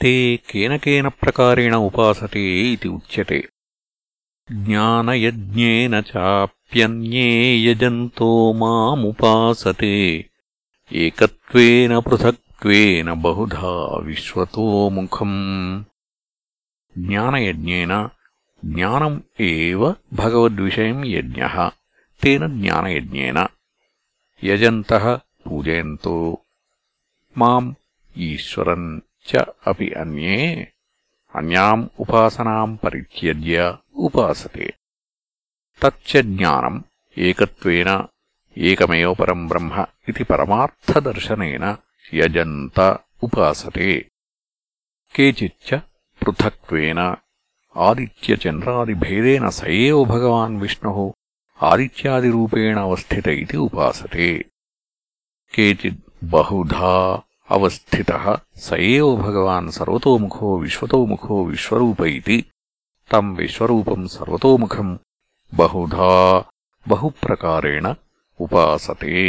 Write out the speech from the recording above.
ते केन केन प्रकारेण उपासते इति उच्यते ज्ञानयज्ञेन चाप्यन्ये यजन्तो मामुपासते एकत्वेन पृथक्त्वेन बहुधा विश्वतोमुखम् ज्ञानयज्ञेन ज्ञानम् एव भगवद्विषयम् यज्ञः तेन ज्ञानयज्ञेन यजन्तः पूजयन्तो माम् ईश्वरम् च अपि अन्ये अन्याम् उपासनाम् परित्यज्य उपासते तच्च ज्ञानम् एकत्वेन एकमेव परम् ब्रह्म इति परमार्थदर्शनेन यजन्त उपासते केचिच्च पृथक्त्वेन आदित्यचन्द्रादिभेदेन स एव भगवान् विष्णुः आदित्यादिरूपेण अवस्थित इति उपासते केचित् बहुधा अवस्थितः। स एव भगवान् सर्वतोमुखो विश्वतोमुखो विश्वरूप इति तम् विश्वरूपम् सर्वतोमुखम् बहुधा बहुप्रकारेण उपासते